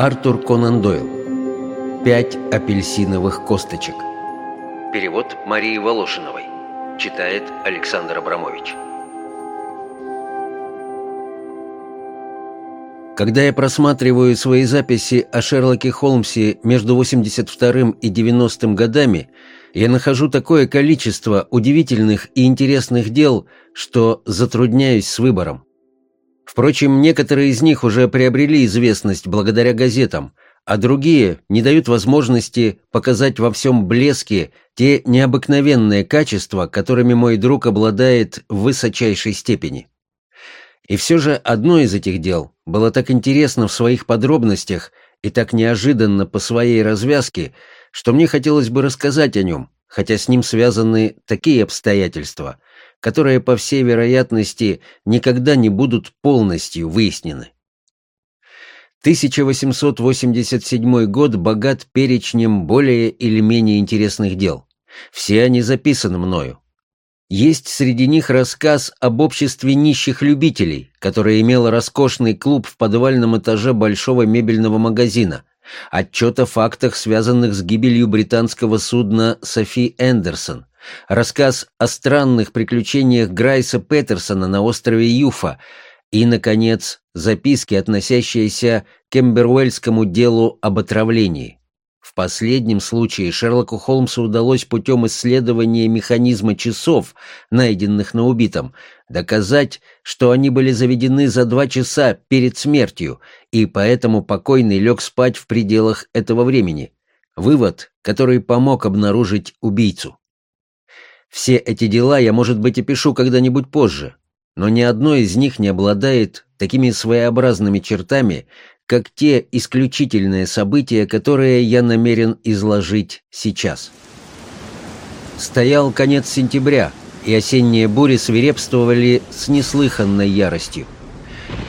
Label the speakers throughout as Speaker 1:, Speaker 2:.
Speaker 1: Артур Конан Дойл. Пять апельсиновых косточек. Перевод Марии Волошиновой. Читает Александр Абрамович. Когда я просматриваю свои записи о Шерлоке Холмсе между 82 и 90 годами, я нахожу такое количество удивительных и интересных дел, что затрудняюсь с выбором. Впрочем, некоторые из них уже приобрели известность благодаря газетам, а другие не дают возможности показать во всем блеске те необыкновенные качества, которыми мой друг обладает в высочайшей степени. И все же одно из этих дел было так интересно в своих подробностях и так неожиданно по своей развязке, что мне хотелось бы рассказать о нем, хотя с ним связаны такие обстоятельства – которые, по всей вероятности, никогда не будут полностью выяснены. 1887 год богат перечнем более или менее интересных дел. Все они записаны мною. Есть среди них рассказ об обществе нищих любителей, которое имело роскошный клуб в подвальном этаже большого мебельного магазина, отчет о фактах, связанных с гибелью британского судна «Софи Эндерсон», рассказ о странных приключениях Грайса Петерсона на острове Юфа и, наконец, записки, относящиеся к Эмбервельскому делу об отравлении. В последнем случае Шерлоку Холмсу удалось путем исследования механизма часов, найденных на убитом, доказать, что они были заведены за два часа перед смертью, и поэтому покойный лег спать в пределах этого времени. Вывод, который помог обнаружить убийцу. Все эти дела я, может быть, и пишу когда-нибудь позже, но ни одно из них не обладает такими своеобразными чертами, как те исключительные события, которые я намерен изложить сейчас. Стоял конец сентября, и осенние бури свирепствовали с неслыханной яростью.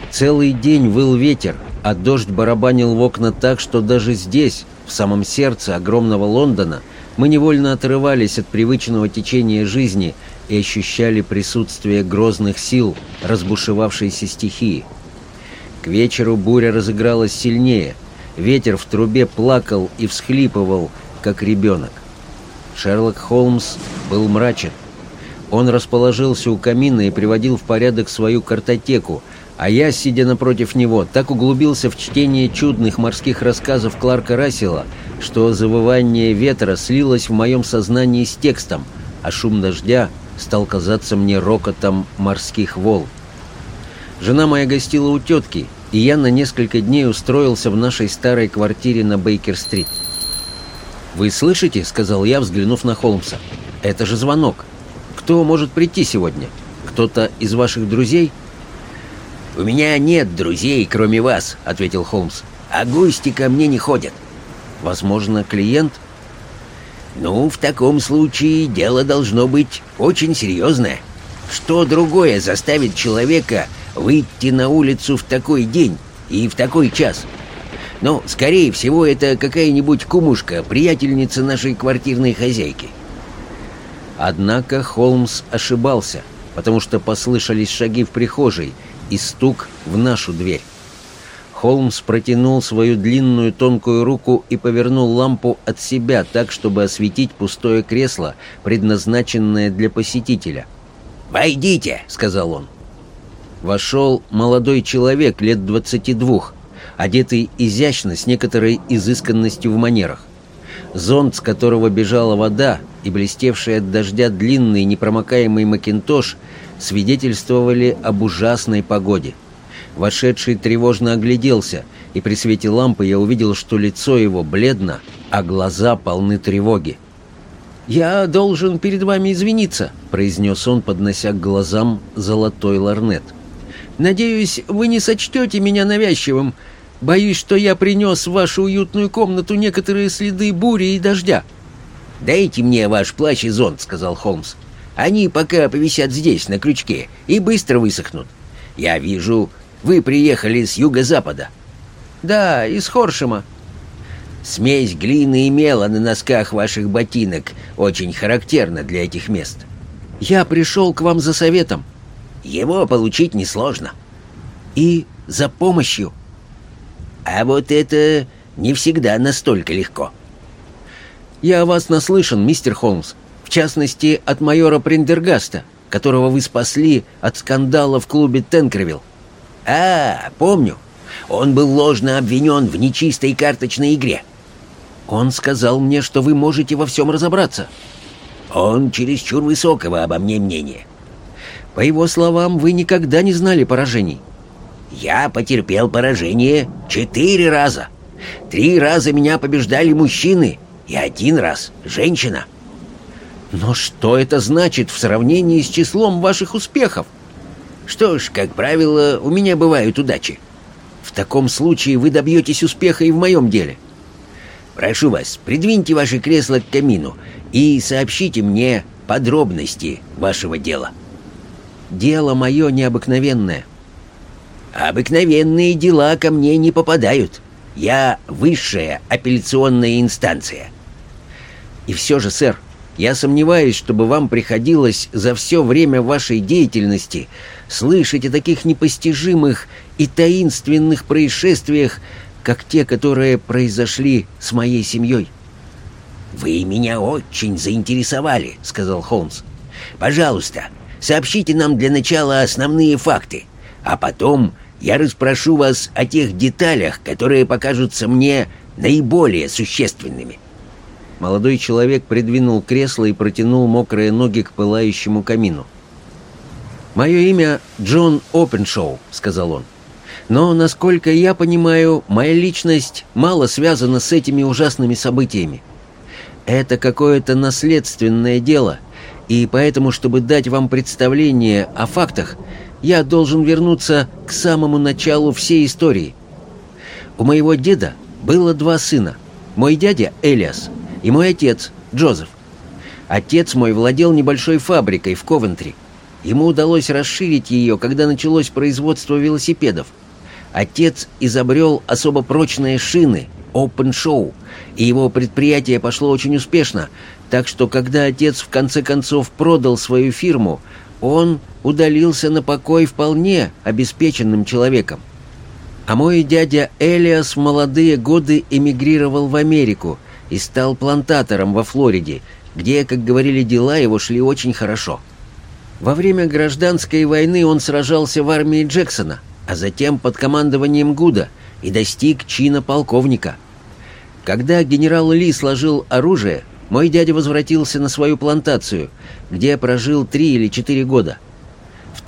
Speaker 1: Целый день выл ветер, а дождь барабанил в окна так, что даже здесь, в самом сердце огромного Лондона, мы невольно отрывались от привычного течения жизни и ощущали присутствие грозных сил, разбушевавшейся стихии. К вечеру буря разыгралась сильнее, ветер в трубе плакал и всхлипывал, как ребенок. Шерлок Холмс был мрачен. Он расположился у камина и приводил в порядок свою картотеку, а я, сидя напротив него, так углубился в чтение чудных морских рассказов Кларка Рассела, что завывание ветра слилось в моем сознании с текстом, а шум дождя стал казаться мне рокотом морских волн. Жена моя гостила у тетки, и я на несколько дней устроился в нашей старой квартире на Бейкер-стрит. «Вы слышите?» — сказал я, взглянув на Холмса. «Это же звонок. Кто может прийти сегодня? Кто-то из ваших друзей?»
Speaker 2: «У меня нет друзей, кроме вас», — ответил Холмс. «А гости ко мне не ходят».
Speaker 1: «Возможно, клиент?»
Speaker 2: «Ну, в таком случае дело должно быть очень серьезное. Что другое заставит человека выйти на улицу в такой день и в такой час?» Но, скорее всего, это какая-нибудь кумушка, приятельница нашей квартирной хозяйки.
Speaker 1: Однако Холмс ошибался, потому что послышались шаги в прихожей, и стук в нашу дверь. Холмс протянул свою длинную тонкую руку и повернул лампу от себя так, чтобы осветить пустое кресло, предназначенное для посетителя.
Speaker 2: «Войдите!» — сказал он.
Speaker 1: Вошел молодой человек лет двадцати двух, одетый изящно с некоторой изысканностью в манерах. Зонт, с которого бежала вода, и блестевший от дождя длинный непромокаемый макинтош свидетельствовали об ужасной погоде. Вошедший тревожно огляделся, и при свете лампы я увидел, что лицо его бледно, а глаза полны тревоги. «Я должен перед вами извиниться», — произнес он, поднося к глазам золотой ларнет. «Надеюсь, вы не сочтете меня навязчивым. Боюсь, что я принес в вашу уютную комнату некоторые следы бури и дождя».
Speaker 2: «Дайте мне ваш плащ и зонт», — сказал Холмс. Они пока повисят здесь, на крючке, и быстро высохнут. Я вижу, вы приехали с юго-запада».
Speaker 1: «Да, из Хоршема».
Speaker 2: «Смесь глины и мела на носках ваших ботинок очень характерна для этих мест».
Speaker 1: «Я пришел к вам за советом».
Speaker 2: «Его получить несложно».
Speaker 1: «И за помощью».
Speaker 2: А вот это не всегда настолько легко.
Speaker 1: Я о вас наслышан, мистер Холмс. Частности, от майора Приндергаста, которого вы спасли от скандала в клубе Тенкервилл.
Speaker 2: А, помню. Он был ложно обвинен в нечистой карточной игре.
Speaker 1: Он сказал мне, что вы можете во всем разобраться.
Speaker 2: Он чересчур высокого обо мне мнения.
Speaker 1: По его словам, вы никогда не знали поражений.
Speaker 2: Я потерпел поражение четыре раза. Три раза меня побеждали мужчины, и один раз женщина.
Speaker 1: Но что это значит в сравнении с числом ваших успехов?
Speaker 2: Что ж, как правило, у меня бывают удачи.
Speaker 1: В таком случае вы добьетесь успеха и в моем деле.
Speaker 2: Прошу вас, придвиньте ваше кресло к камину и сообщите мне подробности вашего дела.
Speaker 1: Дело мое необыкновенное.
Speaker 2: Обыкновенные дела ко мне не попадают. Я высшая апелляционная инстанция.
Speaker 1: И все же, сэр, я сомневаюсь, чтобы вам приходилось за все время вашей деятельности слышать о таких непостижимых и таинственных происшествиях, как те, которые произошли с моей семьей.
Speaker 2: «Вы меня очень заинтересовали», — сказал Холмс. «Пожалуйста, сообщите нам для начала основные факты, а потом я расспрошу вас о тех деталях, которые покажутся мне наиболее существенными».
Speaker 1: Молодой человек придвинул кресло и протянул мокрые ноги к пылающему камину. «Мое имя Джон Опеншоу», — сказал он. «Но, насколько я понимаю, моя личность мало связана с этими ужасными событиями. Это какое-то наследственное дело, и поэтому, чтобы дать вам представление о фактах, я должен вернуться к самому началу всей истории. У моего деда было два сына. Мой дядя Элиас и мой отец Джозеф. Отец мой владел небольшой фабрикой в Ковентри. Ему удалось расширить ее, когда началось производство велосипедов. Отец изобрел особо прочные шины, Open Show, и его предприятие пошло очень успешно, так что когда отец в конце концов продал свою фирму, он удалился на покой вполне обеспеченным человеком. А мой дядя Элиас в молодые годы эмигрировал в Америку и стал плантатором во Флориде, где, как говорили, дела его шли очень хорошо. Во время гражданской войны он сражался в армии Джексона, а затем под командованием Гуда и достиг чина полковника. Когда генерал Ли сложил оружие, мой дядя возвратился на свою плантацию, где прожил три или четыре года.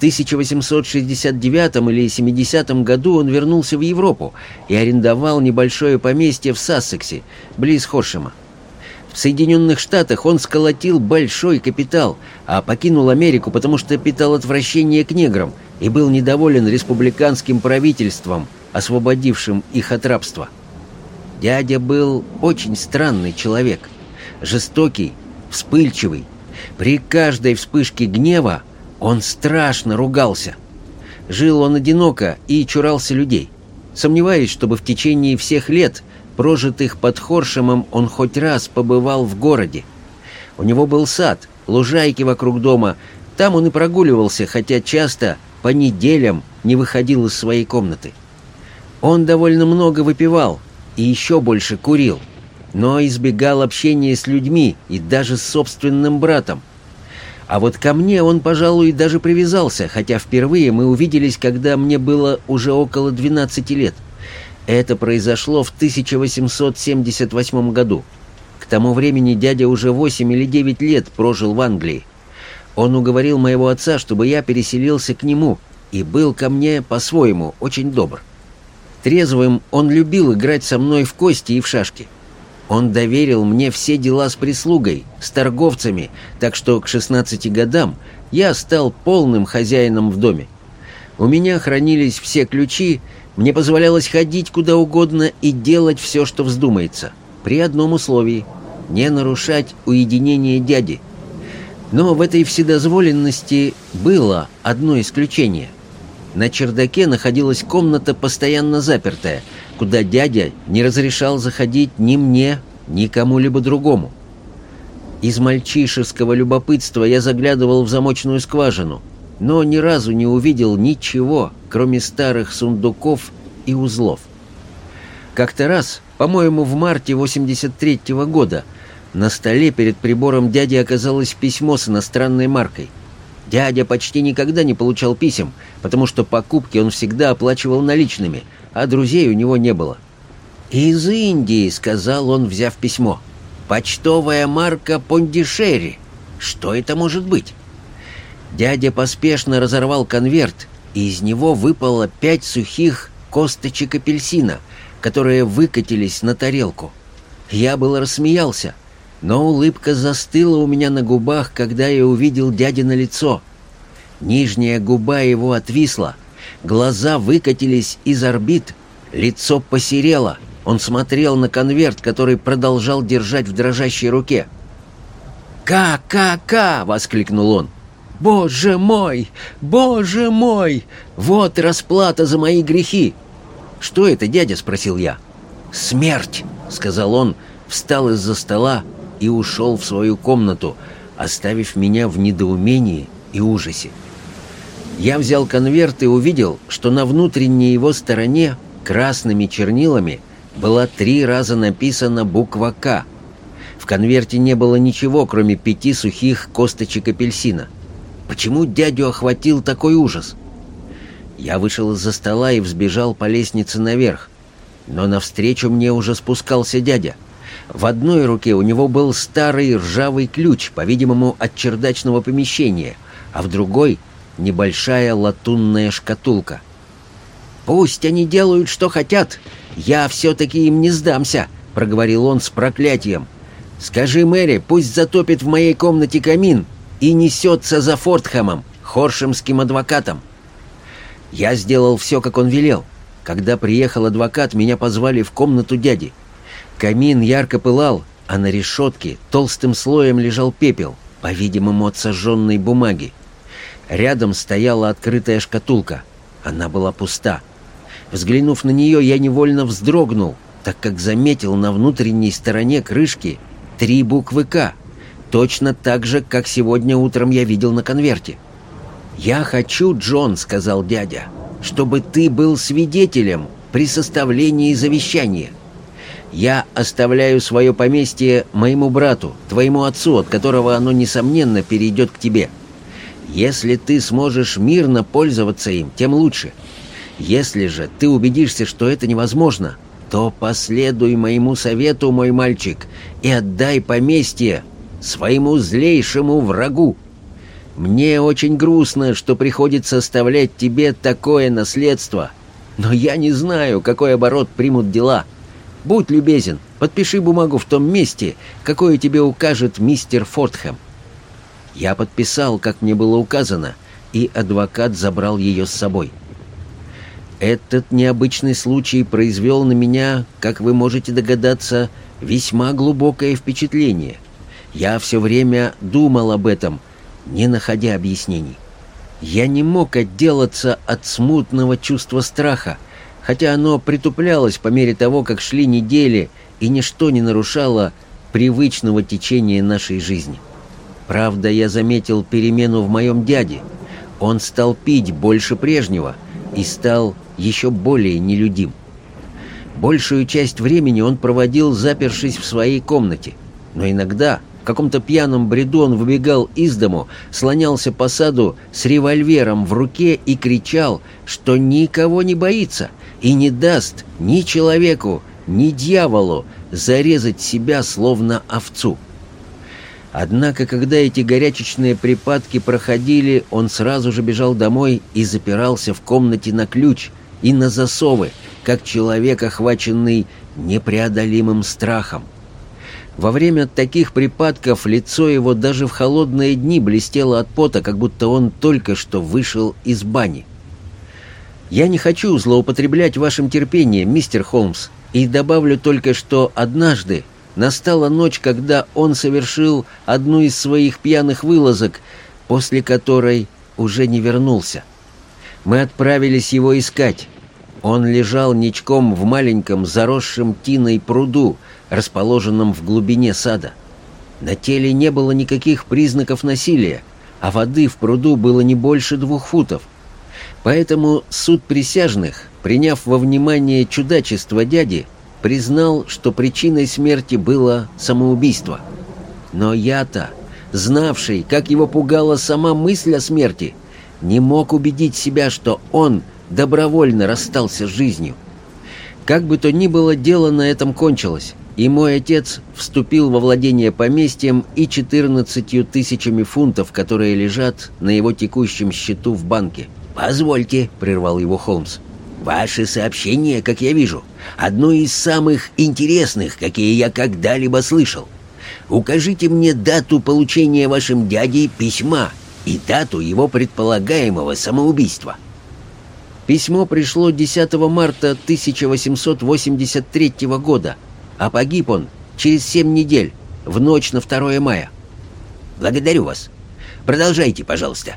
Speaker 1: В 1869 или 70 году он вернулся в Европу и арендовал небольшое поместье в Сассексе, близ Хоршема. В Соединенных Штатах он сколотил большой капитал, а покинул Америку, потому что питал отвращение к неграм и был недоволен республиканским правительством, освободившим их от рабства. Дядя был очень странный человек жестокий, вспыльчивый. При каждой вспышке гнева он страшно ругался. Жил он одиноко и чурался людей. Сомневаюсь, чтобы в течение всех лет, прожитых под Хоршемом, он хоть раз побывал в городе. У него был сад, лужайки вокруг дома. Там он и прогуливался, хотя часто по неделям не выходил из своей комнаты. Он довольно много выпивал и еще больше курил – но избегал общения с людьми и даже с собственным братом. А вот ко мне он, пожалуй, даже привязался, хотя впервые мы увиделись, когда мне было уже около 12 лет. Это произошло в 1878 году. К тому времени дядя уже 8 или 9 лет прожил в Англии. Он уговорил моего отца, чтобы я переселился к нему, и был ко мне по-своему очень добр. Трезвым он любил играть со мной в кости и в шашки. Он доверил мне все дела с прислугой, с торговцами, так что к 16 годам я стал полным хозяином в доме. У меня хранились все ключи, мне позволялось ходить куда угодно и делать все, что вздумается, при одном условии — не нарушать уединение дяди. Но в этой вседозволенности было одно исключение. На чердаке находилась комната, постоянно запертая — куда дядя не разрешал заходить ни мне, ни кому-либо другому. Из мальчишеского любопытства я заглядывал в замочную скважину, но ни разу не увидел ничего, кроме старых сундуков и узлов. Как-то раз, по-моему, в марте 83-го года, на столе перед прибором дяди оказалось письмо с иностранной маркой. Дядя почти никогда не получал писем, потому что покупки он всегда оплачивал наличными, а друзей у него не было. «Из Индии», — сказал он, взяв письмо. «Почтовая марка Пондишери. Что это может быть?» Дядя поспешно разорвал конверт, и из него выпало пять сухих косточек апельсина, которые выкатились на тарелку. Я было рассмеялся, но улыбка застыла у меня на губах, когда я увидел дядино лицо. Нижняя губа его отвисла, глаза выкатились из орбит, лицо посерело. Он смотрел на конверт, который продолжал держать в дрожащей руке. «Ка-ка-ка!» — воскликнул он. «Боже мой! Боже мой! Вот расплата за мои грехи!» «Что это, дядя?» — спросил я. «Смерть!» — сказал он, встал из-за стола и ушел в свою комнату, оставив меня в недоумении и ужасе. Я взял конверт и увидел, что на внутренней его стороне красными чернилами была три раза написана буква «К». В конверте не было ничего, кроме пяти сухих косточек апельсина. Почему дядю охватил такой ужас? Я вышел из-за стола и взбежал по лестнице наверх. Но навстречу мне уже спускался дядя. В одной руке у него был старый ржавый ключ, по-видимому, от чердачного помещения, а в другой — небольшая латунная шкатулка. «Пусть они делают, что хотят, я все-таки им не сдамся», — проговорил он с проклятием. «Скажи Мэри, пусть затопит в моей комнате камин, и несется за Фортхэмом, хоршемским адвокатом. Я сделал все, как он велел. Когда приехал адвокат, меня позвали в комнату дяди. Камин ярко пылал, а на решетке толстым слоем лежал пепел, по-видимому, от сожженной бумаги. Рядом стояла открытая шкатулка. Она была пуста. Взглянув на нее, я невольно вздрогнул, так как заметил на внутренней стороне крышки три буквы «К», Точно так же, как сегодня утром я видел на конверте. «Я хочу, Джон», — сказал дядя, — «чтобы ты был свидетелем при составлении завещания. Я оставляю свое поместье моему брату, твоему отцу, от которого оно, несомненно, перейдет к тебе. Если ты сможешь мирно пользоваться им, тем лучше. Если же ты убедишься, что это невозможно, то последуй моему совету, мой мальчик, и отдай поместье своему злейшему врагу. Мне очень грустно, что приходится оставлять тебе такое наследство, но я не знаю, какой оборот примут дела. Будь любезен, подпиши бумагу в том месте, какое тебе укажет мистер Фортхэм». Я подписал, как мне было указано, и адвокат забрал ее с собой. Этот необычный случай произвел на меня, как вы можете догадаться, весьма глубокое впечатление. Я все время думал об этом, не находя объяснений. Я не мог отделаться от смутного чувства страха, хотя оно притуплялось по мере того, как шли недели, и ничто не нарушало привычного течения нашей жизни. Правда, я заметил перемену в моем дяде. Он стал пить больше прежнего и стал еще более нелюдим. Большую часть времени он проводил, запершись в своей комнате, но иногда в каком-то пьяном бреду он выбегал из дому, слонялся по саду с револьвером в руке и кричал, что никого не боится и не даст ни человеку, ни дьяволу зарезать себя словно овцу. Однако, когда эти горячечные припадки проходили, он сразу же бежал домой и запирался в комнате на ключ и на засовы, как человек, охваченный непреодолимым страхом. Во время таких припадков лицо его даже в холодные дни блестело от пота, как будто он только что вышел из бани. «Я не хочу злоупотреблять вашим терпением, мистер Холмс, и добавлю только, что однажды настала ночь, когда он совершил одну из своих пьяных вылазок, после которой уже не вернулся. Мы отправились его искать. Он лежал ничком в маленьком заросшем тиной пруду, расположенном в глубине сада. На теле не было никаких признаков насилия, а воды в пруду было не больше двух футов. Поэтому суд присяжных, приняв во внимание чудачество дяди, признал, что причиной смерти было самоубийство. Но я-то, знавший, как его пугала сама мысль о смерти, не мог убедить себя, что он добровольно расстался с жизнью. Как бы то ни было, дело на этом кончилось, и мой отец вступил во владение поместьем и 14 тысячами фунтов, которые лежат на его текущем счету в банке.
Speaker 2: «Позвольте», — прервал его Холмс, — «ваше сообщение, как я вижу, одно из самых интересных, какие я когда-либо слышал. Укажите мне дату получения вашим дядей письма и дату его предполагаемого самоубийства».
Speaker 1: Письмо пришло 10 марта 1883 года, а погиб он через семь недель, в ночь на 2 мая.
Speaker 2: «Благодарю вас. Продолжайте, пожалуйста».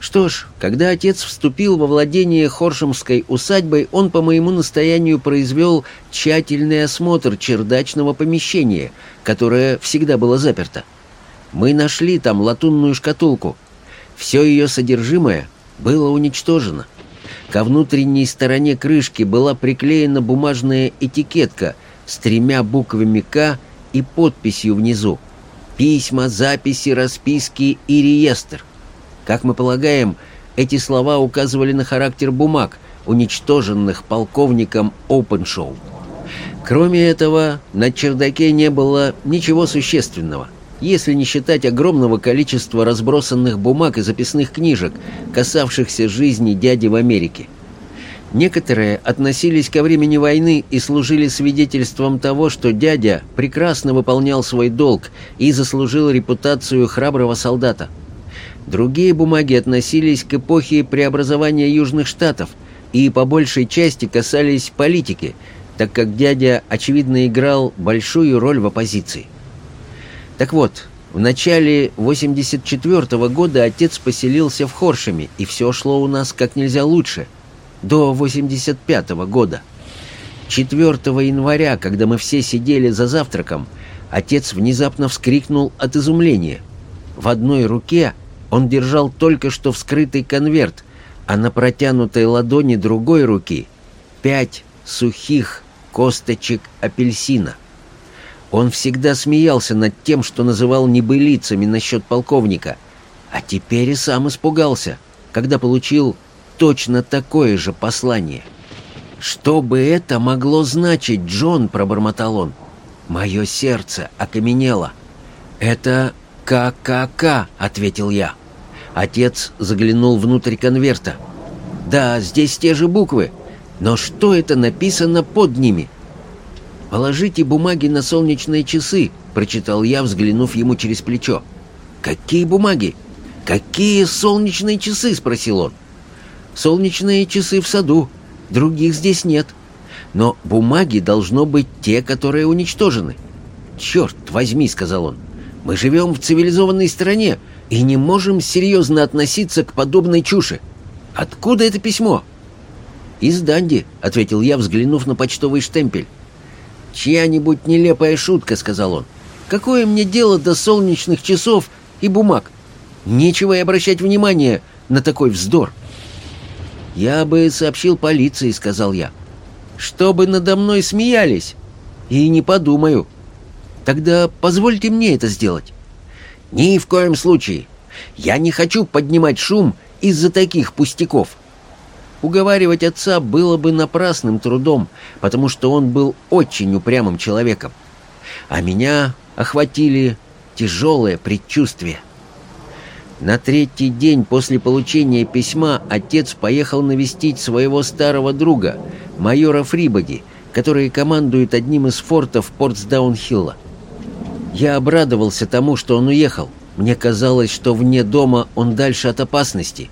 Speaker 1: Что ж, когда отец вступил во владение Хоршемской усадьбой, он по моему настоянию произвел тщательный осмотр чердачного помещения, которое всегда было заперто. Мы нашли там латунную шкатулку. Все ее содержимое было уничтожено. Ко внутренней стороне крышки была приклеена бумажная этикетка с тремя буквами «К» и подписью внизу. Письма, записи, расписки и реестр. Как мы полагаем, эти слова указывали на характер бумаг, уничтоженных полковником Опеншоу. Кроме этого, на чердаке не было ничего существенного — если не считать огромного количества разбросанных бумаг и записных книжек, касавшихся жизни дяди в Америке. Некоторые относились ко времени войны и служили свидетельством того, что дядя прекрасно выполнял свой долг и заслужил репутацию храброго солдата. Другие бумаги относились к эпохе преобразования Южных Штатов и по большей части касались политики, так как дядя, очевидно, играл большую роль в оппозиции. Так вот, в начале 84 -го года отец поселился в Хоршеме, и все шло у нас как нельзя лучше. До 85 -го года. 4 января, когда мы все сидели за завтраком, отец внезапно вскрикнул от изумления. В одной руке он держал только что вскрытый конверт, а на протянутой ладони другой руки пять сухих косточек апельсина. Он всегда смеялся над тем, что называл небылицами насчет полковника, а теперь и сам испугался, когда получил точно такое же послание. «Что бы это могло значить, Джон?» — пробормотал он. «Мое сердце окаменело». «Это ККК», — ответил я. Отец заглянул внутрь конверта. «Да, здесь те же буквы, но что это написано под ними?» «Положите бумаги на солнечные часы», — прочитал я, взглянув ему через плечо. «Какие бумаги? Какие солнечные часы?» — спросил он. «Солнечные часы в саду. Других здесь нет. Но бумаги должно быть те, которые уничтожены». «Черт возьми», — сказал он, — «мы живем в цивилизованной стране и не можем серьезно относиться к подобной чуши. Откуда это письмо?» «Из Данди», — ответил я, взглянув на почтовый штемпель. «Чья-нибудь нелепая шутка», — сказал он. «Какое мне дело до солнечных часов и бумаг? Нечего и обращать внимание на такой вздор». «Я бы сообщил полиции», — сказал я. «Чтобы надо мной смеялись. И не подумаю. Тогда позвольте мне это сделать». «Ни в коем случае. Я не хочу поднимать шум из-за таких пустяков. Уговаривать отца было бы напрасным трудом, потому что он был очень упрямым человеком. А меня охватили тяжелые предчувствия. На третий день после получения письма отец поехал навестить своего старого друга, майора Фрибоди, который командует одним из фортов Портсдаунхилла. Я обрадовался тому, что он уехал. Мне казалось, что вне дома он дальше от опасности.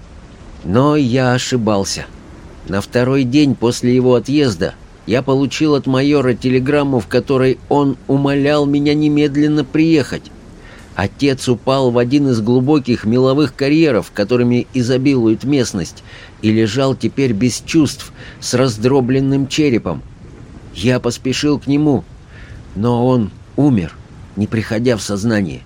Speaker 1: Но я ошибался. На второй день после его отъезда я получил от майора телеграмму, в которой он умолял меня немедленно приехать. Отец упал в один из глубоких меловых карьеров, которыми изобилует местность, и лежал теперь без чувств, с раздробленным черепом. Я поспешил к нему, но он умер, не приходя в сознание.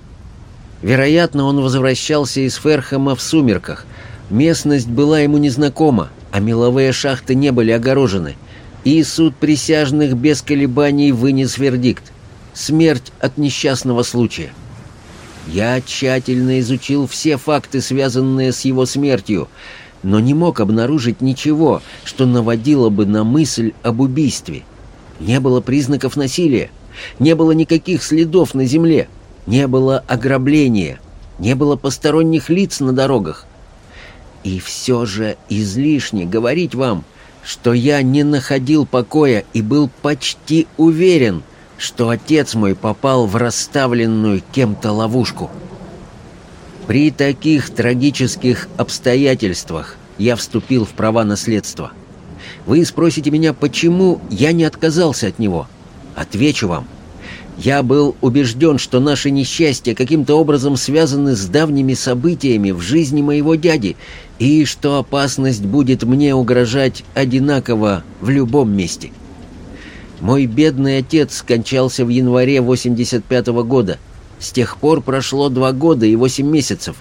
Speaker 1: Вероятно, он возвращался из Ферхэма в сумерках. Местность была ему незнакома, а меловые шахты не были огорожены. И суд присяжных без колебаний вынес вердикт. Смерть от несчастного случая. Я тщательно изучил все факты, связанные с его смертью, но не мог обнаружить ничего, что наводило бы на мысль об убийстве. Не было признаков насилия, не было никаких следов на земле, не было ограбления, не было посторонних лиц на дорогах. И все же излишне говорить вам, что я не находил покоя и был почти уверен, что отец мой попал в расставленную кем-то ловушку. При таких трагических обстоятельствах я вступил в права наследства. Вы спросите меня, почему я не отказался от него? Отвечу вам. Я был убежден, что наши несчастья каким-то образом связаны с давними событиями в жизни моего дяди, и что опасность будет мне угрожать одинаково в любом месте. Мой бедный отец скончался в январе 85 -го года. С тех пор прошло два года и восемь месяцев.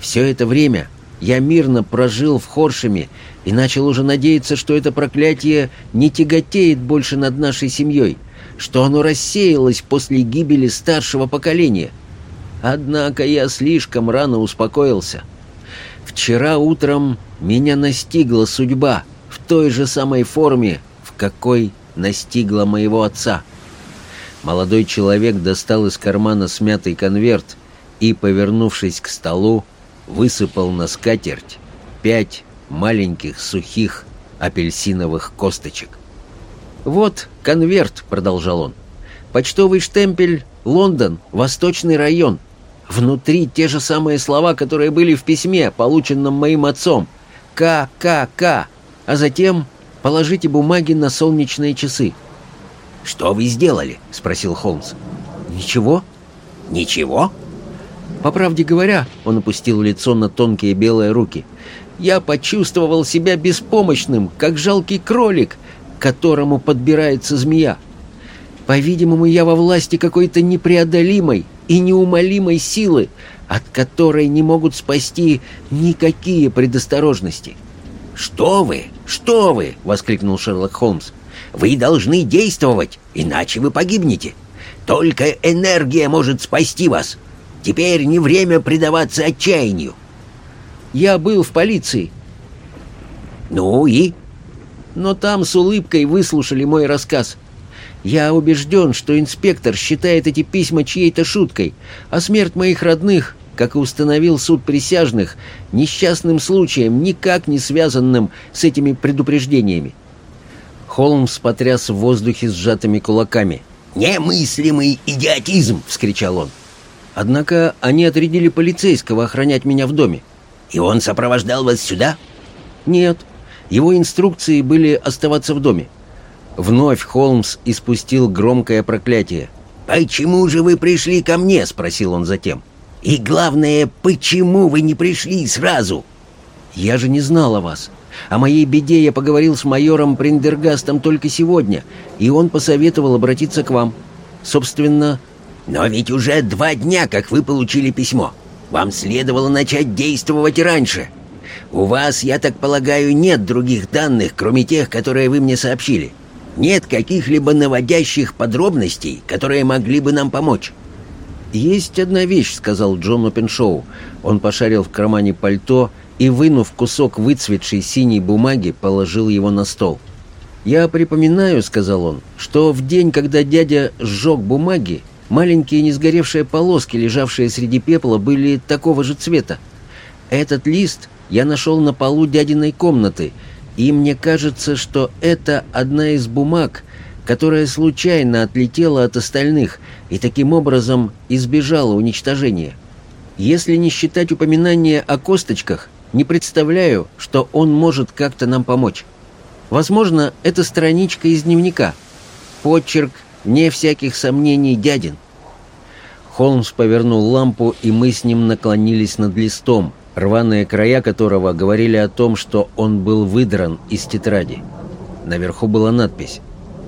Speaker 1: Все это время я мирно прожил в Хоршеме и начал уже надеяться, что это проклятие не тяготеет больше над нашей семьей — что оно рассеялось после гибели старшего поколения. Однако я слишком рано успокоился. Вчера утром меня настигла судьба в той же самой форме, в какой настигла моего отца. Молодой человек достал из кармана смятый конверт и, повернувшись к столу, высыпал на скатерть пять маленьких сухих апельсиновых косточек. «Вот конверт», — продолжал он. «Почтовый штемпель «Лондон», «Восточный район». Внутри те же самые слова, которые были в письме, полученном моим отцом. К, К, К. А затем положите бумаги на солнечные часы».
Speaker 2: «Что вы сделали?» — спросил Холмс.
Speaker 1: «Ничего».
Speaker 2: «Ничего?»
Speaker 1: По правде говоря, он опустил лицо на тонкие белые руки. Я почувствовал себя беспомощным, как жалкий кролик, которому подбирается змея. По-видимому, я во власти какой-то непреодолимой и неумолимой силы, от которой не могут спасти никакие предосторожности.
Speaker 2: «Что вы? Что вы?» — воскликнул Шерлок Холмс. «Вы должны действовать, иначе вы погибнете. Только энергия может спасти вас. Теперь не время предаваться отчаянию».
Speaker 1: «Я был в полиции».
Speaker 2: «Ну и?»
Speaker 1: Но там с улыбкой выслушали мой рассказ. Я убежден, что инспектор считает эти письма чьей-то шуткой, а смерть моих родных, как и установил суд присяжных, несчастным случаем, никак не связанным с этими предупреждениями. Холмс потряс в воздухе сжатыми кулаками.
Speaker 2: «Немыслимый идиотизм!» — вскричал он.
Speaker 1: Однако они отрядили полицейского охранять меня в доме.
Speaker 2: «И он сопровождал вас сюда?»
Speaker 1: «Нет, его инструкции были оставаться в доме. Вновь Холмс испустил громкое проклятие.
Speaker 2: «Почему же вы пришли ко мне?» — спросил он затем. «И главное, почему вы не пришли сразу?»
Speaker 1: «Я же не знал о вас. О моей беде я поговорил с майором Приндергастом только сегодня, и он посоветовал обратиться к вам. Собственно...»
Speaker 2: «Но ведь уже два дня, как вы получили письмо. Вам следовало начать действовать раньше». У вас, я так полагаю, нет других данных, кроме тех, которые вы мне сообщили. Нет каких-либо наводящих подробностей, которые могли бы нам помочь».
Speaker 1: «Есть одна вещь», — сказал Джон Опеншоу. Он пошарил в кармане пальто и, вынув кусок выцветшей синей бумаги, положил его на стол. «Я припоминаю», — сказал он, — «что в день, когда дядя сжег бумаги, маленькие несгоревшие полоски, лежавшие среди пепла, были такого же цвета. Этот лист я нашел на полу дядиной комнаты, и мне кажется, что это одна из бумаг, которая случайно отлетела от остальных и таким образом избежала уничтожения. Если не считать упоминания о косточках, не представляю, что он может как-то нам помочь. Возможно, это страничка из дневника. Подчерк, вне всяких сомнений, дядин. Холмс повернул лампу, и мы с ним наклонились над листом, рваные края которого говорили о том, что он был выдран из тетради. Наверху была надпись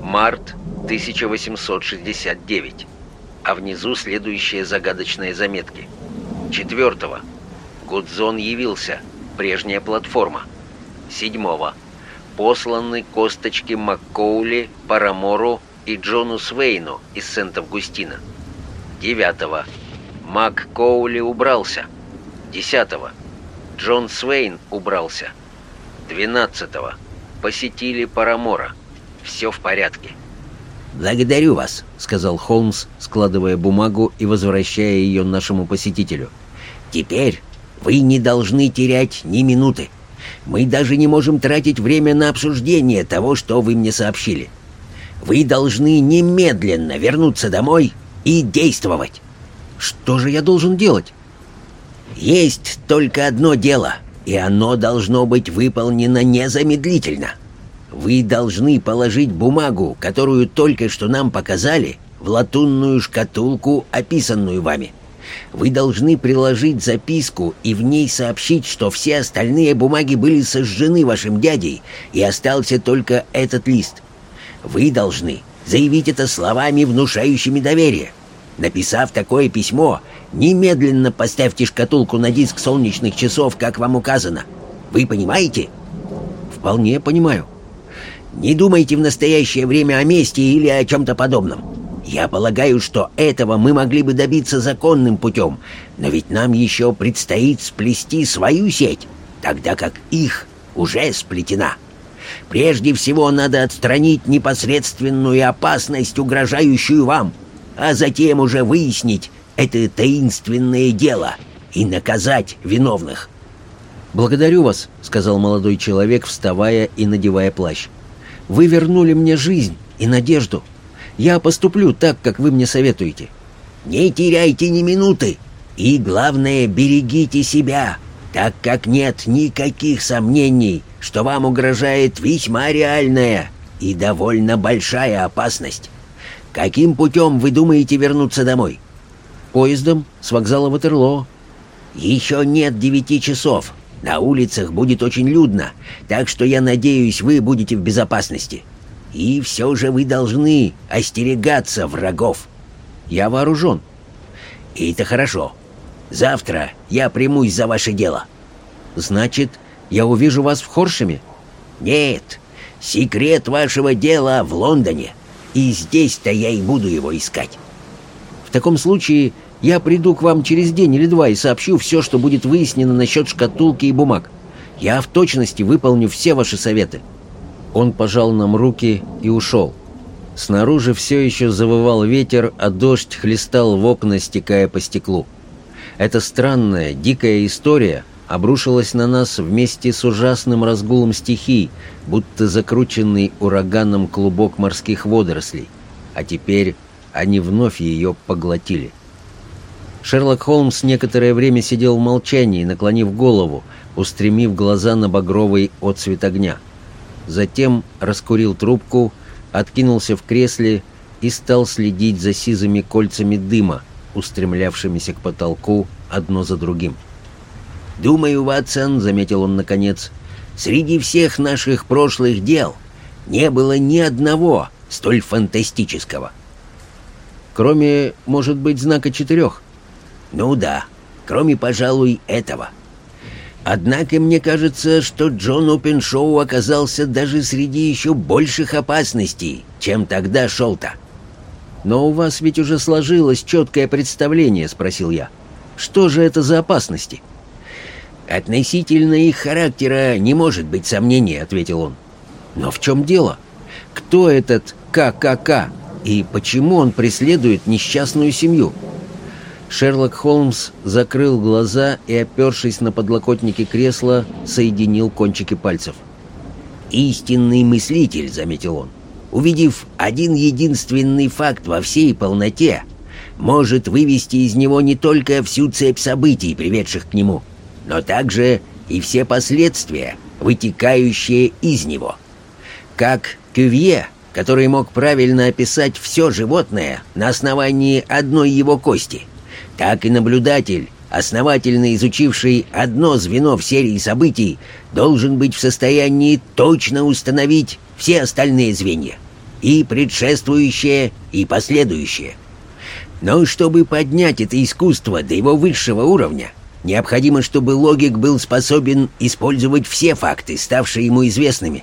Speaker 1: «Март 1869», а внизу следующие загадочные заметки. Четвертого. Гудзон явился. Прежняя платформа. Седьмого. посланы косточки Маккоули, Парамору и Джону Свейну из Сент-Августина. 9. Мак Коули убрался. 10. Джон Свейн убрался. 12. Посетили Парамора. Все в порядке.
Speaker 2: «Благодарю вас», — сказал Холмс, складывая бумагу и возвращая ее нашему посетителю. «Теперь вы не должны терять ни минуты. Мы даже не можем тратить время на обсуждение того, что вы мне сообщили. Вы должны немедленно вернуться домой и действовать.
Speaker 1: Что же я должен делать?
Speaker 2: Есть только одно дело, и оно должно быть выполнено незамедлительно. Вы должны положить бумагу, которую только что нам показали, в латунную шкатулку, описанную вами. Вы должны приложить записку и в ней сообщить, что все остальные бумаги были сожжены вашим дядей, и остался только этот лист. Вы должны заявить это словами, внушающими доверие. Написав такое письмо, немедленно поставьте шкатулку на диск солнечных часов, как вам указано. Вы понимаете?
Speaker 1: Вполне понимаю.
Speaker 2: Не думайте в настоящее время о мести или о чем-то подобном. Я полагаю, что этого мы могли бы добиться законным путем, но ведь нам еще предстоит сплести свою сеть, тогда как их уже сплетена. Прежде всего надо отстранить непосредственную опасность, угрожающую вам, а затем уже выяснить это таинственное дело и наказать виновных.
Speaker 1: «Благодарю вас», — сказал молодой человек, вставая и надевая плащ. «Вы вернули мне жизнь и надежду. Я поступлю так, как вы мне советуете».
Speaker 2: «Не теряйте ни минуты, и, главное, берегите себя, так как нет никаких сомнений, что вам угрожает весьма реальная и довольно большая опасность. Каким путем вы думаете вернуться домой?
Speaker 1: Поездом с вокзала Ватерлоо.
Speaker 2: Еще нет девяти часов. На улицах будет очень людно, так что я надеюсь, вы будете в безопасности. И все же вы должны остерегаться врагов.
Speaker 1: Я вооружен.
Speaker 2: И это хорошо. Завтра я примусь за ваше дело.
Speaker 1: Значит, я увижу вас в Хоршеме?»
Speaker 2: «Нет, секрет вашего дела в Лондоне, и здесь-то я и буду его искать».
Speaker 1: «В таком случае я приду к вам через день или два и сообщу все, что будет выяснено насчет шкатулки и бумаг. Я в точности выполню все ваши советы». Он пожал нам руки и ушел. Снаружи все еще завывал ветер, а дождь хлестал в окна, стекая по стеклу. Эта странная, дикая история — обрушилась на нас вместе с ужасным разгулом стихий, будто закрученный ураганом клубок морских водорослей, а теперь они вновь ее поглотили. Шерлок Холмс некоторое время сидел в молчании, наклонив голову, устремив глаза на багровый отцвет огня. Затем раскурил трубку, откинулся в кресле и стал следить за сизыми кольцами дыма, устремлявшимися к потолку одно за другим.
Speaker 2: «Думаю, Ватсон», — заметил он наконец, — «среди всех наших прошлых дел не было ни одного столь фантастического».
Speaker 1: «Кроме, может быть, знака четырех?»
Speaker 2: «Ну да, кроме, пожалуй, этого». Однако мне кажется, что Джон Опеншоу оказался даже среди еще больших опасностей, чем тогда Шолта.
Speaker 1: «Но у вас ведь уже сложилось четкое представление», — спросил я. «Что же это за опасности?»
Speaker 2: «Относительно их характера не может быть сомнений», — ответил он.
Speaker 1: «Но в чем дело? Кто этот ККК и почему он преследует несчастную семью?» Шерлок Холмс закрыл глаза и, опершись на подлокотники кресла, соединил кончики пальцев.
Speaker 2: «Истинный мыслитель», — заметил он, увидев один единственный факт во всей полноте, может вывести из него не только всю цепь событий, приведших к нему, — но также и все последствия, вытекающие из него. Как Кювье, который мог правильно описать все животное на основании одной его кости, так и наблюдатель, основательно изучивший одно звено в серии событий, должен быть в состоянии точно установить все остальные звенья, и предшествующие, и последующие. Но чтобы поднять это искусство до его высшего уровня — Необходимо, чтобы логик был способен использовать все факты, ставшие ему известными,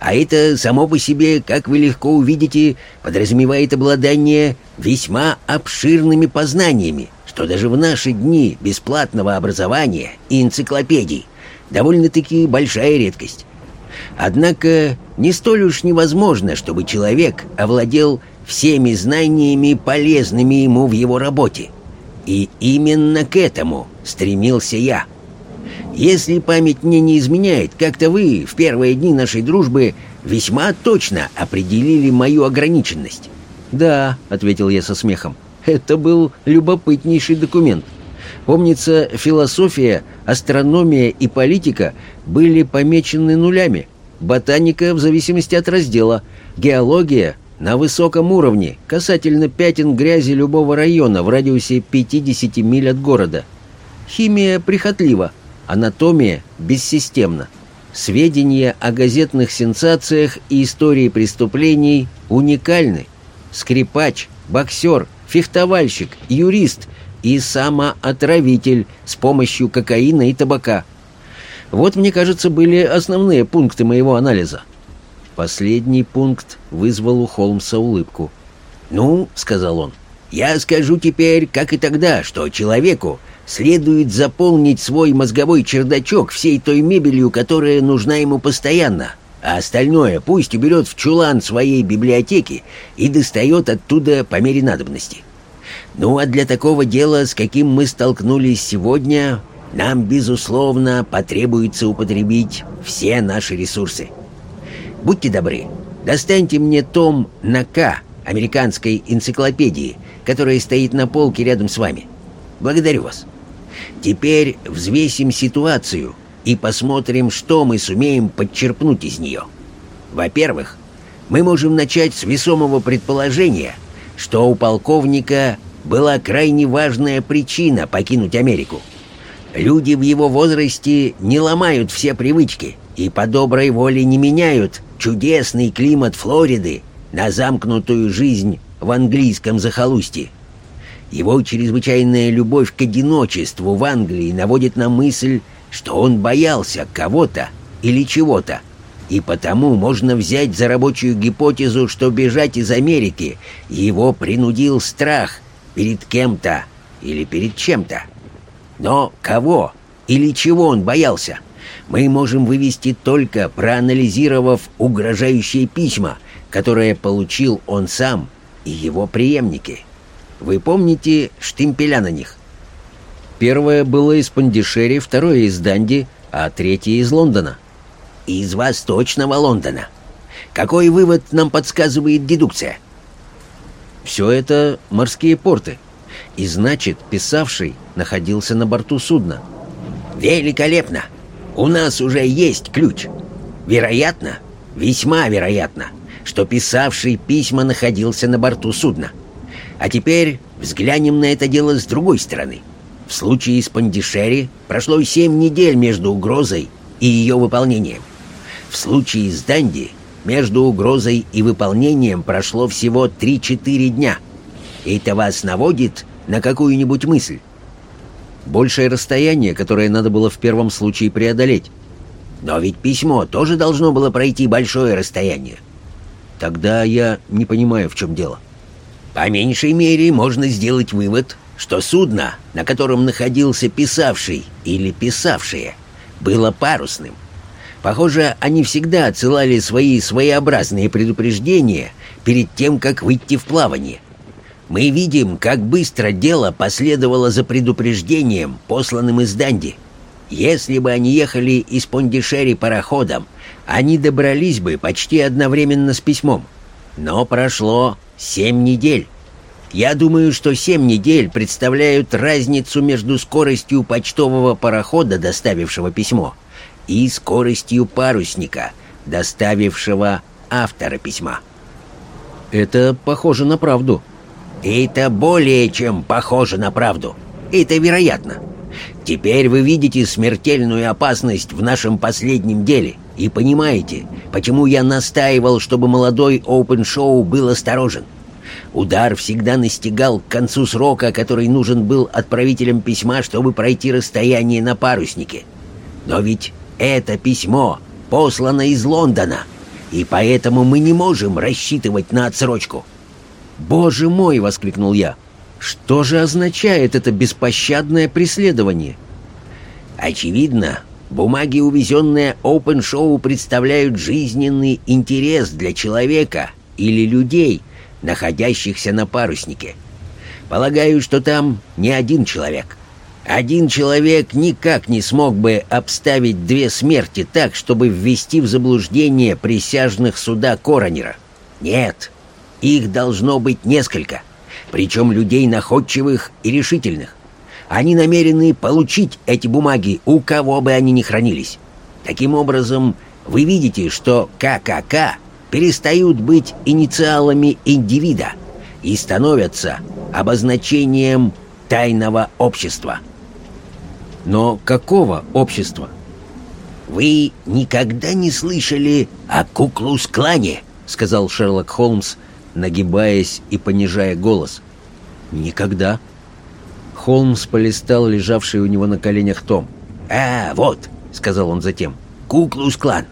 Speaker 2: А это само по себе, как вы легко увидите, подразумевает обладание весьма обширными познаниями, что даже в наши дни бесплатного образования и энциклопедий довольно-таки большая редкость. Однако не столь уж невозможно, чтобы человек овладел всеми знаниями, полезными ему в его работе. И именно к этому стремился я. Если память мне не изменяет, как-то вы в первые дни нашей дружбы весьма точно определили мою ограниченность.
Speaker 1: «Да», — ответил я со смехом, — «это был любопытнейший документ. Помнится, философия, астрономия и политика были помечены нулями, ботаника в зависимости от раздела, геология на высоком уровне, касательно пятен грязи любого района в радиусе 50 миль от города. Химия прихотлива, анатомия бессистемна. Сведения о газетных сенсациях и истории преступлений уникальны. Скрипач, боксер, фехтовальщик, юрист и самоотравитель с помощью кокаина и табака. Вот, мне кажется, были основные пункты моего анализа. Последний пункт вызвал у Холмса улыбку.
Speaker 2: «Ну, — сказал он, — я скажу теперь, как и тогда, что человеку следует заполнить свой мозговой чердачок всей той мебелью, которая нужна ему постоянно, а остальное пусть уберет в чулан своей библиотеки и достает оттуда по мере надобности. Ну а для такого дела, с каким мы столкнулись сегодня, нам, безусловно, потребуется употребить все наши ресурсы. Будьте добры, достаньте мне том на К американской энциклопедии, которая стоит на полке рядом с вами. Благодарю вас. Теперь взвесим ситуацию и посмотрим, что мы сумеем подчерпнуть из нее. Во-первых, мы можем начать с весомого предположения, что у полковника была крайне важная причина покинуть Америку. Люди в его возрасте не ломают все привычки и по доброй воле не меняют чудесный климат Флориды на замкнутую жизнь в английском захолустье. Его чрезвычайная любовь к одиночеству в Англии наводит на мысль, что он боялся кого-то или чего-то, и потому можно взять за рабочую гипотезу, что бежать из Америки его принудил страх перед кем-то или перед чем-то. Но кого или чего он боялся, мы можем вывести только проанализировав угрожающие письма, которые получил он сам и его преемники. Вы помните штемпеля на них?
Speaker 1: Первое было из Пандишери, второе из Данди, а третье из Лондона.
Speaker 2: Из восточного Лондона. Какой вывод нам подсказывает дедукция?
Speaker 1: Все это морские порты. И значит, писавший находился на борту судна.
Speaker 2: Великолепно! У нас уже есть ключ. Вероятно, весьма вероятно, что писавший письма находился на борту судна. А теперь взглянем на это дело с другой стороны. В случае с Пандишери прошло семь недель между угрозой и ее выполнением. В случае с Данди между угрозой и выполнением прошло всего 3-4 дня. Это вас наводит на какую-нибудь мысль?
Speaker 1: Большее расстояние, которое надо было в первом случае преодолеть.
Speaker 2: Но ведь письмо тоже должно было пройти большое расстояние.
Speaker 1: Тогда я не понимаю, в чем дело.
Speaker 2: По меньшей мере можно сделать вывод, что судно, на котором находился писавший или писавшие, было парусным. Похоже, они всегда отсылали свои своеобразные предупреждения перед тем, как выйти в плавание. Мы видим, как быстро дело последовало за предупреждением, посланным из Данди. Если бы они ехали из Пондишери пароходом, они добрались бы почти одновременно с письмом. Но прошло Семь недель. Я думаю, что семь недель представляют разницу между скоростью почтового парохода, доставившего письмо, и скоростью парусника, доставившего автора письма.
Speaker 1: Это похоже на правду.
Speaker 2: Это более чем похоже на правду. Это вероятно. Теперь вы видите смертельную опасность в нашем последнем деле и понимаете, почему я настаивал, чтобы молодой Оупен-шоу был осторожен. Удар всегда настигал к концу срока, который нужен был отправителям письма, чтобы пройти расстояние на паруснике. Но ведь это письмо послано из Лондона, И поэтому мы не можем рассчитывать на отсрочку.
Speaker 1: «Боже мой!» — воскликнул я. «Что же означает это беспощадное преследование?»
Speaker 2: Очевидно, бумаги, увезенные Open Show, представляют жизненный интерес для человека или людей, находящихся на паруснике. Полагаю, что там не один человек. Один человек никак не смог бы обставить две смерти так, чтобы ввести в заблуждение присяжных суда Коронера. Нет, их должно быть несколько, причем людей находчивых и решительных. Они намерены получить эти бумаги, у кого бы они ни хранились. Таким образом, вы видите, что ККК перестают быть инициалами индивида и становятся обозначением тайного общества.
Speaker 1: Но какого общества?
Speaker 2: «Вы никогда не слышали о Куклус-клане?» — сказал Шерлок Холмс, нагибаясь и понижая голос.
Speaker 1: «Никогда». Холмс полистал лежавший у него на коленях том.
Speaker 2: «А, вот», — сказал он затем, — «Куклус-клан.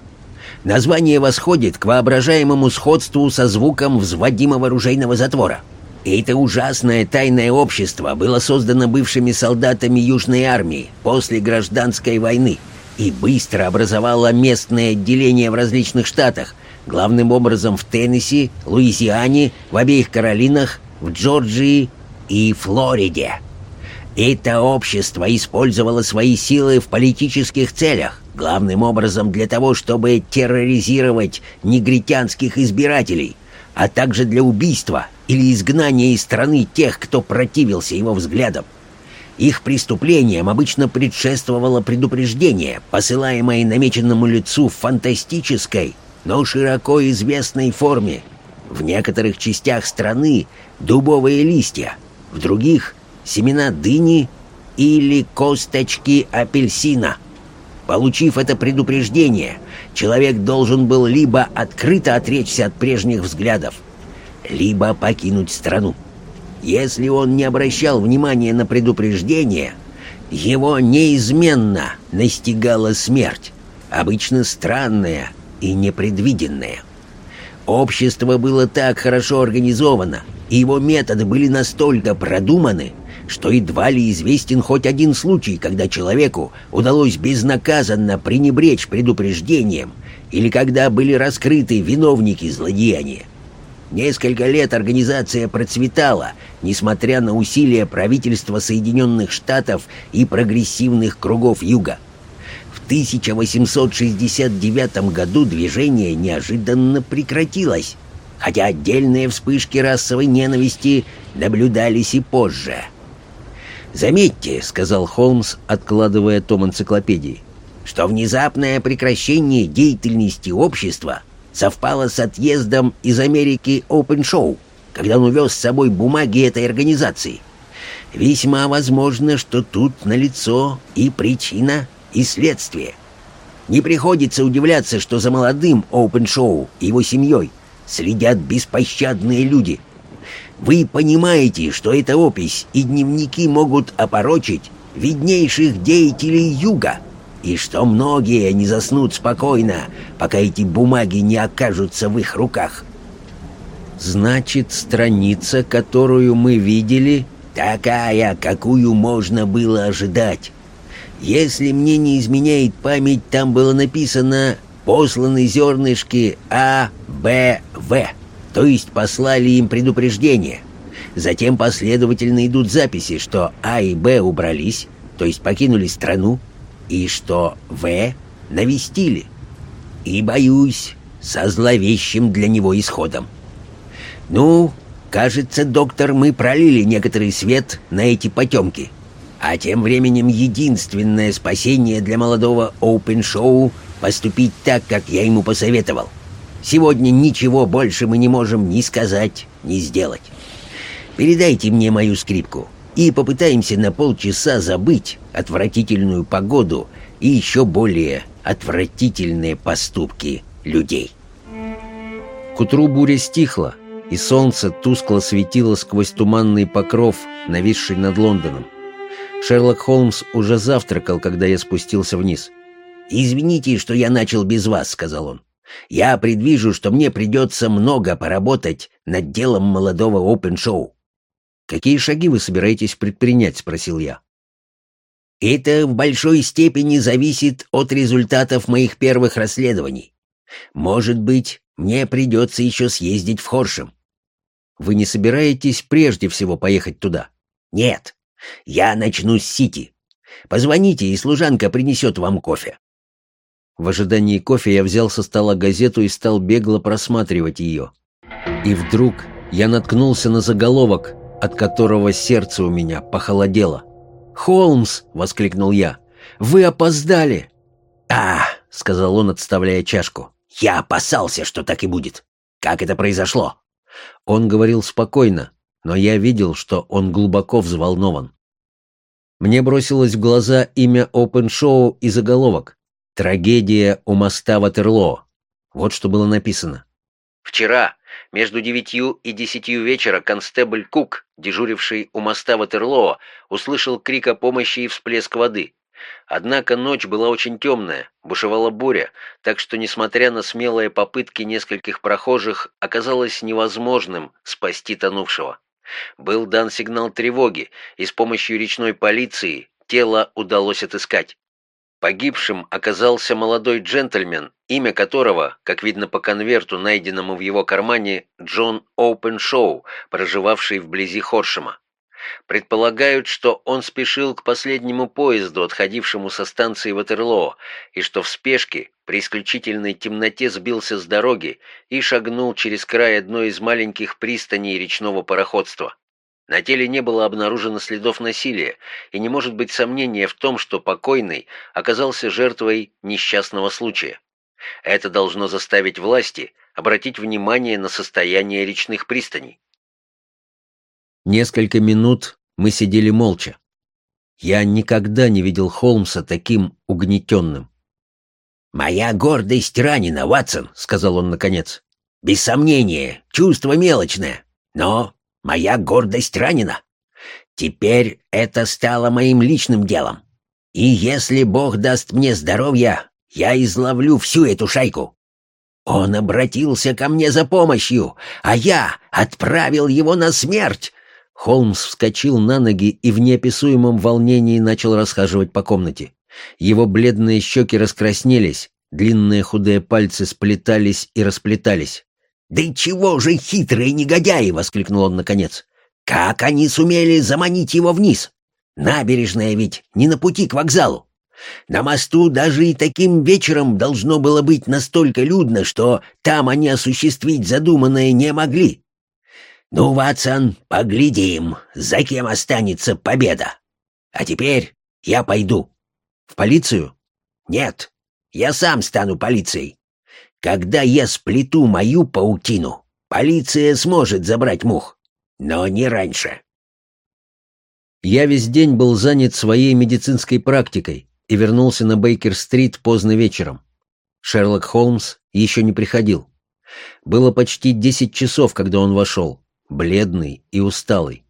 Speaker 2: Название восходит к воображаемому сходству со звуком взводимого ружейного затвора. Это ужасное тайное общество было создано бывшими солдатами Южной армии после гражданской войны и быстро образовало местное отделение в различных штатах, главным образом в Теннесси, Луизиане, в обеих Каролинах, в Джорджии и Флориде. Это общество использовало свои силы в политических целях, главным образом для того, чтобы терроризировать негритянских избирателей – а также для убийства или изгнания из страны тех, кто противился его взглядам. Их преступлениям обычно предшествовало предупреждение, посылаемое намеченному лицу фантастической, но широко известной форме. В некоторых частях страны дубовые листья, в других — семена дыни или косточки апельсина — Получив это предупреждение, человек должен был либо открыто отречься от прежних взглядов, либо покинуть страну. Если он не обращал внимания на предупреждение, его неизменно настигала смерть, обычно странная и непредвиденная. Общество было так хорошо организовано, и его методы были настолько продуманы, что едва ли известен хоть один случай, когда человеку удалось безнаказанно пренебречь предупреждением или когда были раскрыты виновники злодеяния. Несколько лет организация процветала, несмотря на усилия правительства Соединенных Штатов и прогрессивных кругов Юга. В 1869 году движение неожиданно прекратилось, хотя отдельные вспышки расовой ненависти наблюдались и позже – «Заметьте», — сказал Холмс, откладывая том энциклопедии, «что внезапное прекращение деятельности общества совпало с отъездом из Америки Show, когда он увез с собой бумаги этой организации. Весьма возможно, что тут налицо и причина, и следствие. Не приходится удивляться, что за молодым Show и его семьей следят беспощадные люди — вы понимаете, что эта опись и дневники могут опорочить виднейших деятелей Юга, и что многие не заснут спокойно, пока эти бумаги не окажутся в их руках.
Speaker 1: Значит, страница, которую мы видели,
Speaker 2: такая, какую можно было ожидать. Если мне не изменяет память, там было написано «посланы зернышки А, Б, В» то есть послали им предупреждение. Затем последовательно идут записи, что А и Б убрались, то есть покинули страну, и что В навестили. И, боюсь, со зловещим для него исходом. Ну, кажется, доктор, мы пролили некоторый свет на эти потемки. А тем временем единственное спасение для молодого Оупен-шоу — поступить так, как я ему посоветовал. Сегодня ничего больше мы не можем ни сказать, ни сделать. Передайте мне мою скрипку и попытаемся на полчаса забыть отвратительную погоду и еще более отвратительные поступки людей.
Speaker 1: К утру буря стихла, и солнце тускло светило сквозь туманный покров, нависший над Лондоном. Шерлок Холмс уже завтракал, когда я спустился вниз.
Speaker 2: «Извините, что я начал без вас», — сказал он. Я предвижу, что мне придется много поработать над делом молодого опен-шоу.
Speaker 1: «Какие шаги вы собираетесь предпринять?» — спросил я.
Speaker 2: «Это в большой степени зависит от результатов моих первых расследований. Может быть, мне придется еще съездить в Хоршем».
Speaker 1: «Вы не собираетесь прежде всего поехать туда?»
Speaker 2: «Нет. Я начну с Сити. Позвоните, и служанка принесет вам кофе».
Speaker 1: В ожидании кофе я взял со стола газету и стал бегло просматривать ее. И вдруг я наткнулся на заголовок, от которого сердце у меня похолодело. «Холмс!» — воскликнул я. «Вы опоздали!»
Speaker 2: «А!» — сказал он, отставляя чашку. «Я опасался, что так и будет. Как это произошло?»
Speaker 1: Он говорил спокойно, но я видел, что он глубоко взволнован. Мне бросилось в глаза имя Show и заголовок «Трагедия у моста Ватерлоо». Вот что было написано. Вчера, между девятью и десятью вечера, констебль Кук, дежуривший у моста Ватерлоо, услышал крик о помощи и всплеск воды. Однако ночь была очень темная, бушевала буря, так что, несмотря на смелые попытки нескольких прохожих, оказалось невозможным спасти тонувшего. Был дан сигнал тревоги, и с помощью речной полиции тело удалось отыскать. Погибшим оказался молодой джентльмен, имя которого, как видно по конверту, найденному в его кармане, Джон Оупеншоу, проживавший вблизи Хоршема. Предполагают, что он спешил к последнему поезду, отходившему со станции Ватерлоо, и что в спешке, при исключительной темноте сбился с дороги и шагнул через край одной из маленьких пристаней речного пароходства. На теле не было обнаружено следов насилия, и не может быть сомнения в том, что покойный оказался жертвой несчастного случая. Это должно заставить власти обратить внимание на состояние речных пристаней. Несколько минут мы сидели молча. Я никогда не видел Холмса таким угнетенным.
Speaker 2: «Моя гордость ранена, Ватсон», — сказал он наконец. «Без сомнения, чувство мелочное, но Моя гордость ранена. Теперь это стало моим личным делом. И если Бог даст мне здоровья, я изловлю всю эту шайку. Он обратился ко мне за помощью, а я отправил его на смерть. Холмс вскочил на ноги и в неописуемом волнении начал расхаживать по комнате. Его бледные щеки раскраснелись, длинные худые пальцы сплетались и расплетались. «Да и чего же хитрые негодяи!» — воскликнул он наконец. «Как они сумели заманить его вниз? Набережная ведь не на пути к вокзалу. На мосту даже и таким вечером должно было быть настолько людно, что там они осуществить задуманное не могли. Ну, Ватсон, поглядим, за кем останется победа. А теперь я пойду. В полицию? Нет, я сам стану полицией. Когда я сплету мою паутину, полиция сможет забрать мух. Но не раньше. Я весь день был занят своей медицинской практикой и вернулся на Бейкер-стрит поздно вечером. Шерлок Холмс еще не приходил. Было почти десять часов, когда он вошел, бледный и усталый.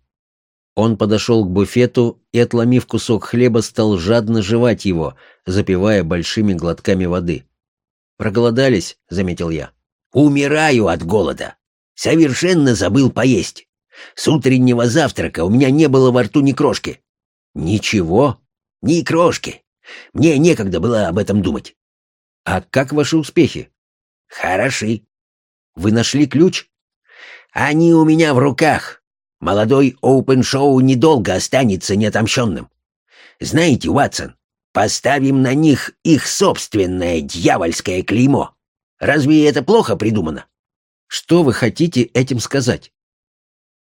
Speaker 2: Он подошел к буфету и, отломив кусок хлеба, стал жадно жевать его, запивая большими глотками воды. «Проголодались», — заметил я. «Умираю от голода. Совершенно забыл поесть. С утреннего завтрака у меня не было во рту ни крошки». «Ничего? Ни крошки. Мне некогда было об этом думать». «А как ваши успехи?» «Хороши». «Вы нашли ключ?» «Они у меня в руках. Молодой Оупен-шоу недолго останется неотомщенным. Знаете, Уатсон, Поставим на них их собственное дьявольское клеймо. Разве это плохо придумано? Что вы хотите этим сказать?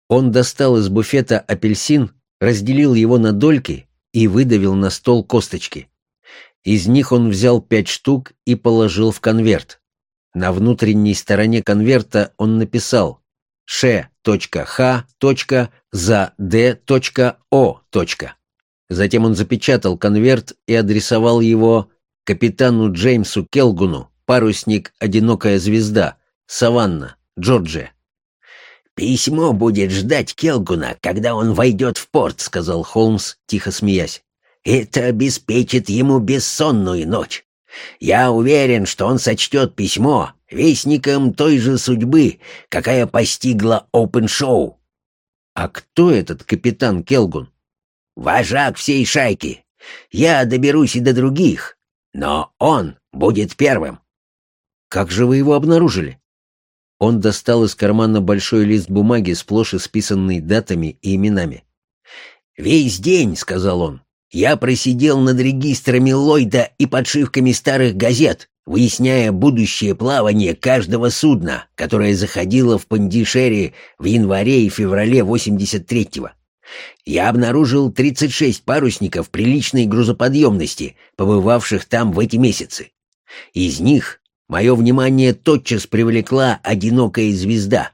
Speaker 2: Он достал из буфета апельсин, разделил его на дольки и выдавил на стол косточки. Из них он взял пять штук и положил в конверт. На внутренней стороне конверта он написал ш.х. за д.о. Затем он запечатал конверт и адресовал его капитану Джеймсу Келгуну, парусник «Одинокая звезда», Саванна, Джорджия. «Письмо будет ждать Келгуна, когда он войдет в порт», — сказал Холмс, тихо смеясь. «Это обеспечит ему бессонную ночь. Я уверен, что он сочтет письмо вестником той же судьбы, какая постигла Опен-шоу.
Speaker 1: А кто этот капитан Келгун?
Speaker 2: Вожак всей шайки. Я доберусь и до других, но он будет первым.
Speaker 1: Как же вы его обнаружили? Он достал из кармана большой лист бумаги, сплошь исписанный датами и именами.
Speaker 2: «Весь день», — сказал он, — «я просидел над регистрами Ллойда и подшивками старых газет, выясняя будущее плавание каждого судна, которое заходило в Пандишери в январе и феврале 83-го. Я обнаружил 36 парусников приличной грузоподъемности, побывавших там в эти месяцы. Из них мое внимание тотчас привлекла одинокая звезда,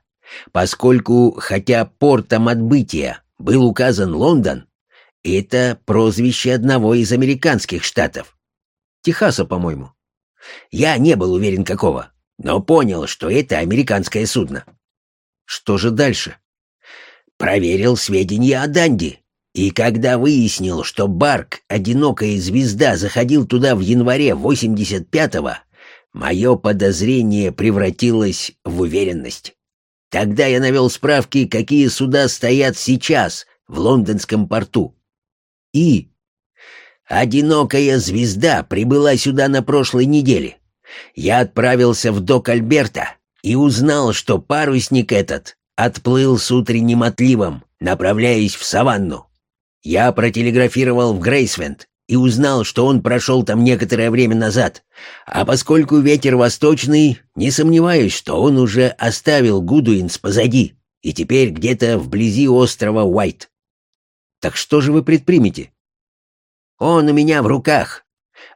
Speaker 2: поскольку, хотя портом отбытия был указан Лондон, это прозвище одного из американских штатов. Техаса, по-моему. Я не был уверен какого, но понял, что это американское судно.
Speaker 1: Что же дальше?
Speaker 2: Проверил сведения о Данди. И когда выяснил, что Барк, одинокая звезда, заходил туда в январе 85-го, мое подозрение превратилось в уверенность. Тогда я навел справки, какие суда стоят сейчас в лондонском порту. И Одинокая звезда прибыла сюда на прошлой неделе. Я отправился в док Альберта и узнал, что парусник этот отплыл с утренним отливом, направляясь в саванну. Я протелеграфировал в Грейсвенд и узнал, что он прошел там некоторое время назад, а поскольку ветер восточный, не сомневаюсь, что он уже оставил Гудуинс позади и теперь где-то вблизи острова Уайт.
Speaker 1: Так что же вы предпримете?
Speaker 2: Он у меня в руках.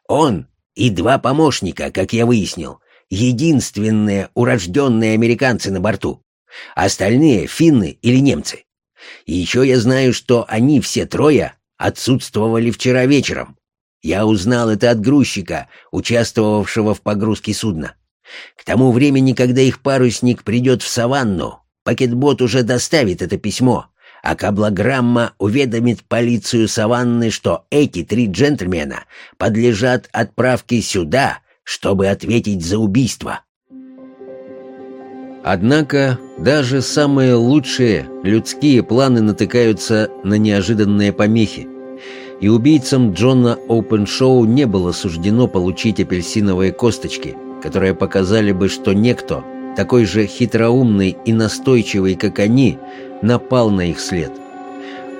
Speaker 2: Он и два помощника, как я выяснил, единственные урожденные американцы на борту. Остальные — финны или немцы. И еще я знаю, что они все трое отсутствовали вчера вечером. Я узнал это от грузчика, участвовавшего в погрузке судна. К тому времени, когда их парусник придет в саванну, пакетбот уже доставит это письмо, а каблограмма уведомит полицию Саванны, что эти три джентльмена подлежат отправке сюда, чтобы ответить за убийство.
Speaker 1: Однако даже самые лучшие людские планы натыкаются на неожиданные помехи, и убийцам Джона Оупеншоу не было суждено получить апельсиновые косточки, которые показали бы, что некто, такой же хитроумный и настойчивый, как они, напал на их след.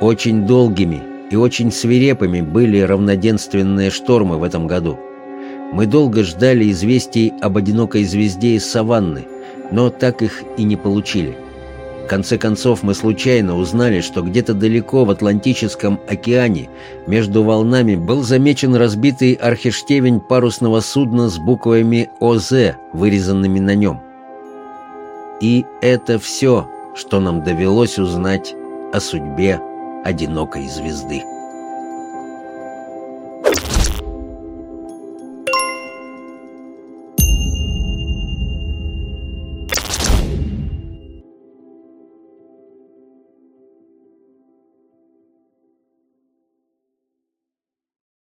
Speaker 1: Очень долгими и очень свирепыми были равноденственные штормы в этом году. Мы долго ждали известий об одинокой звезде из саванны, но так их и не получили. В конце концов, мы случайно узнали, что где-то далеко в Атлантическом океане между волнами был замечен разбитый архиштевень парусного судна с буквами ОЗ, вырезанными на нем. И это все, что нам довелось узнать о судьбе одинокой звезды.